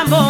amor.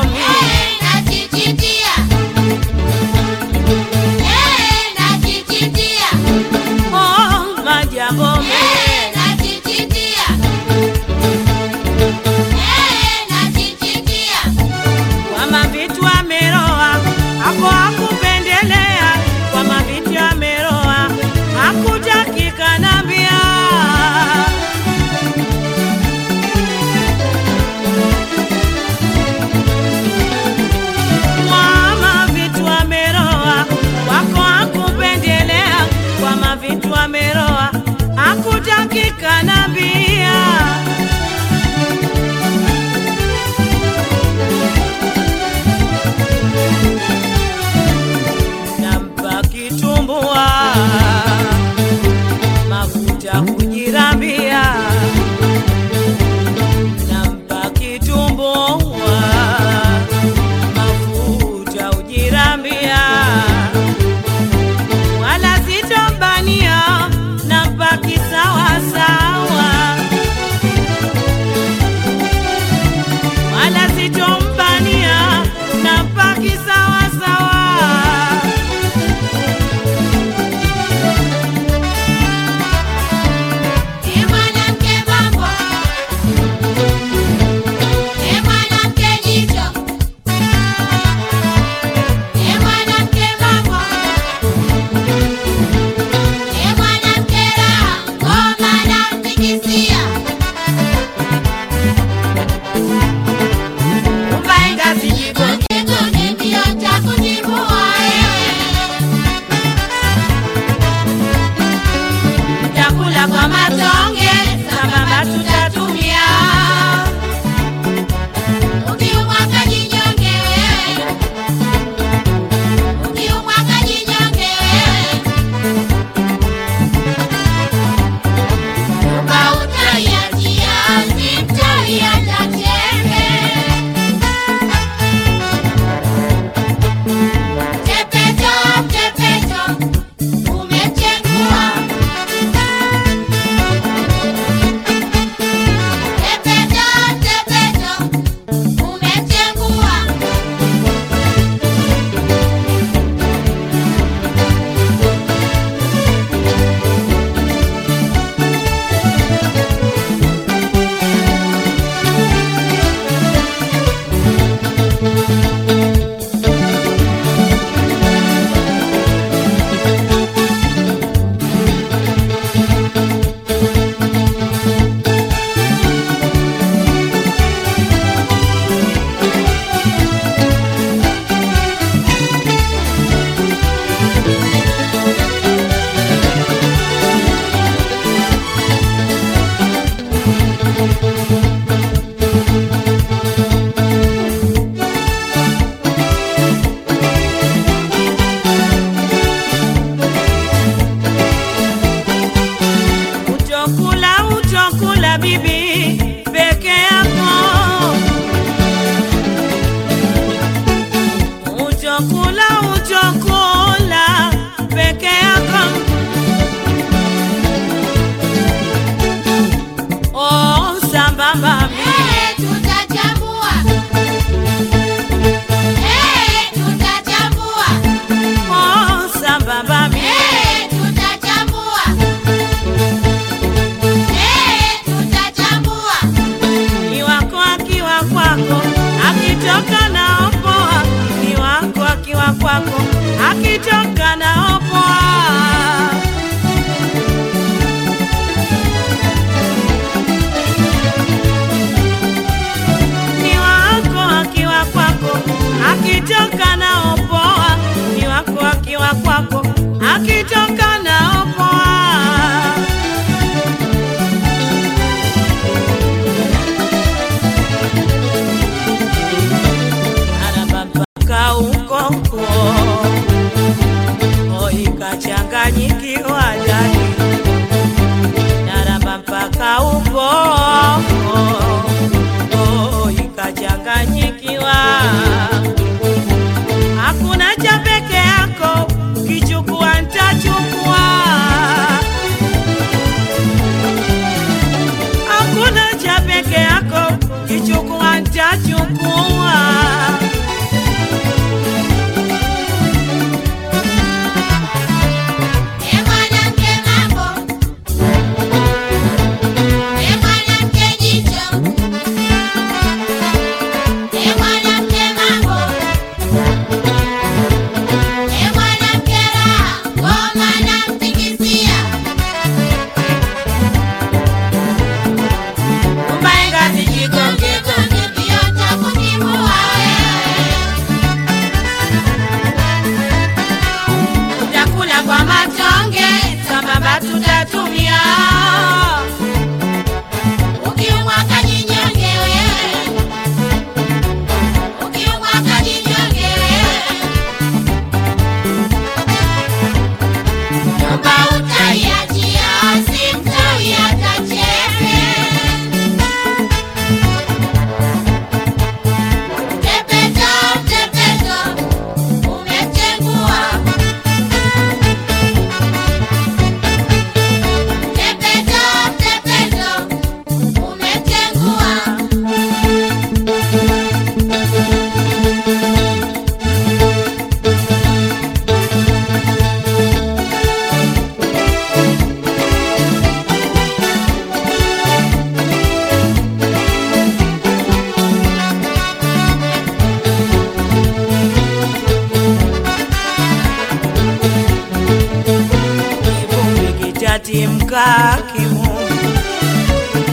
kijatimka kivumbi,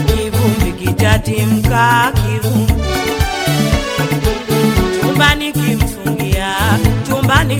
kivumbi kijatimka kivumbi, chumbani kimfungia chumbani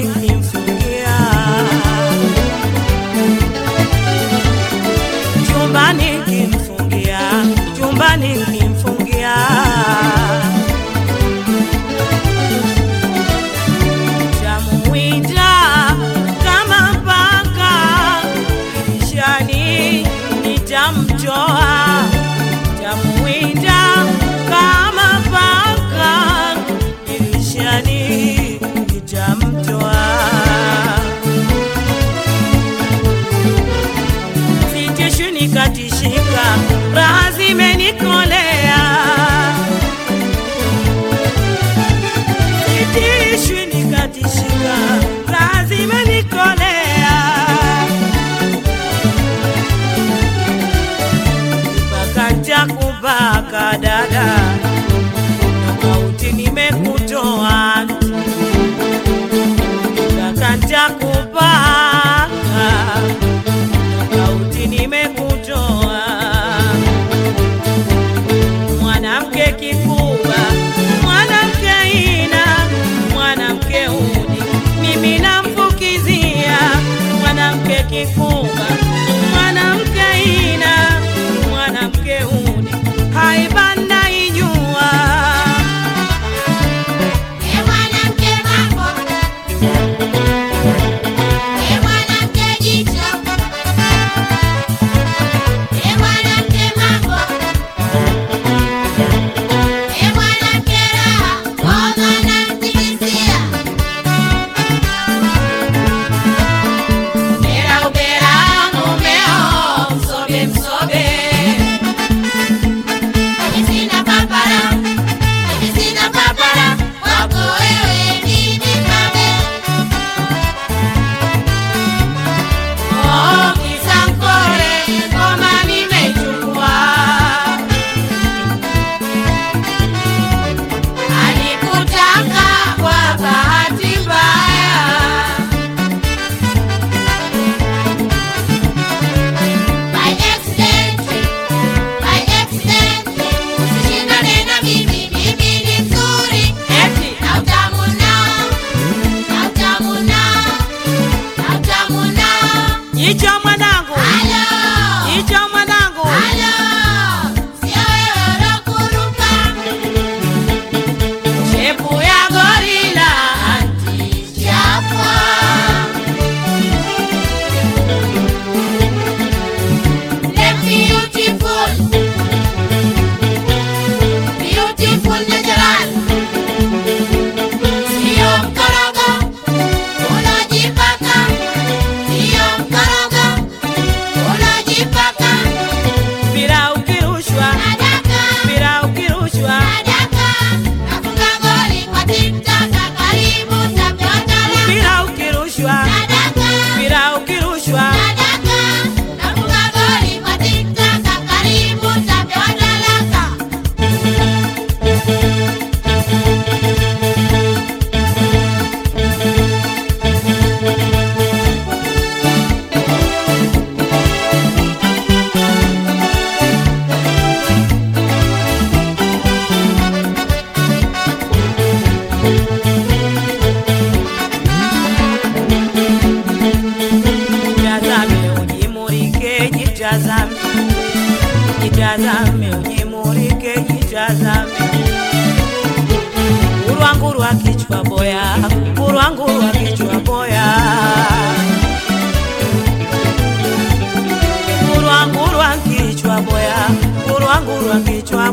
Спасибо. que fuma. kichwa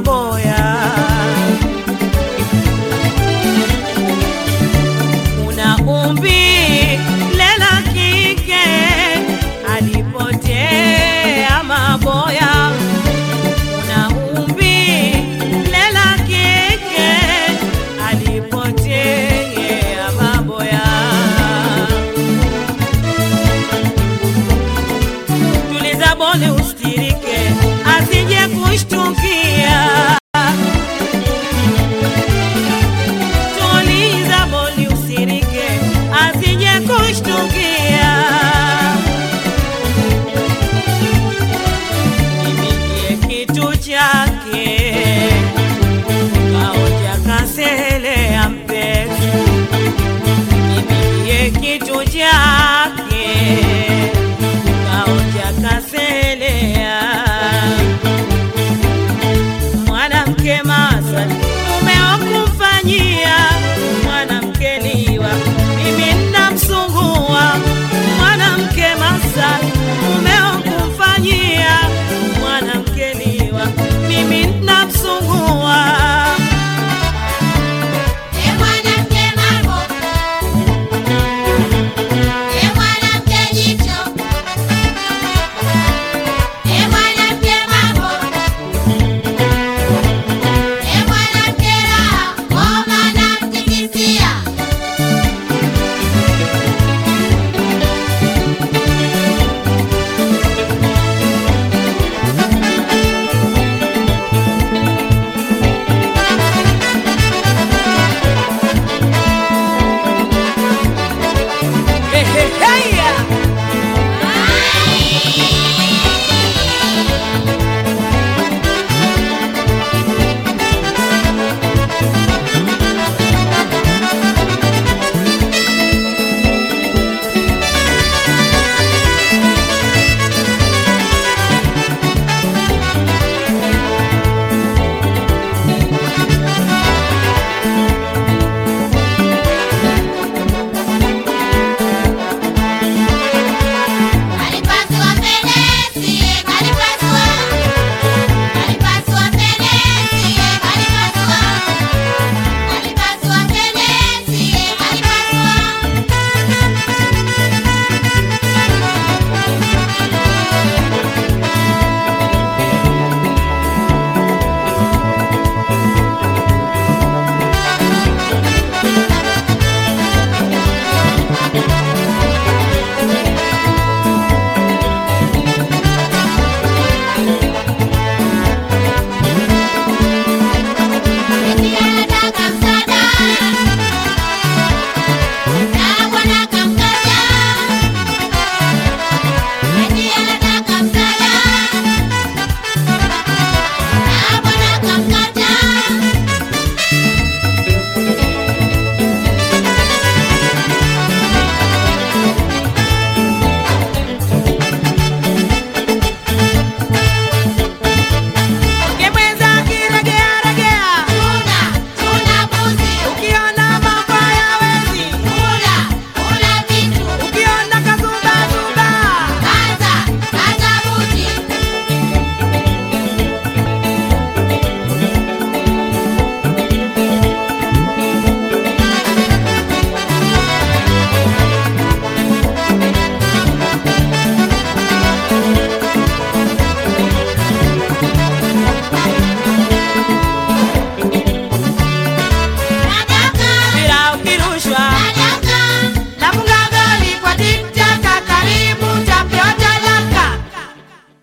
me mean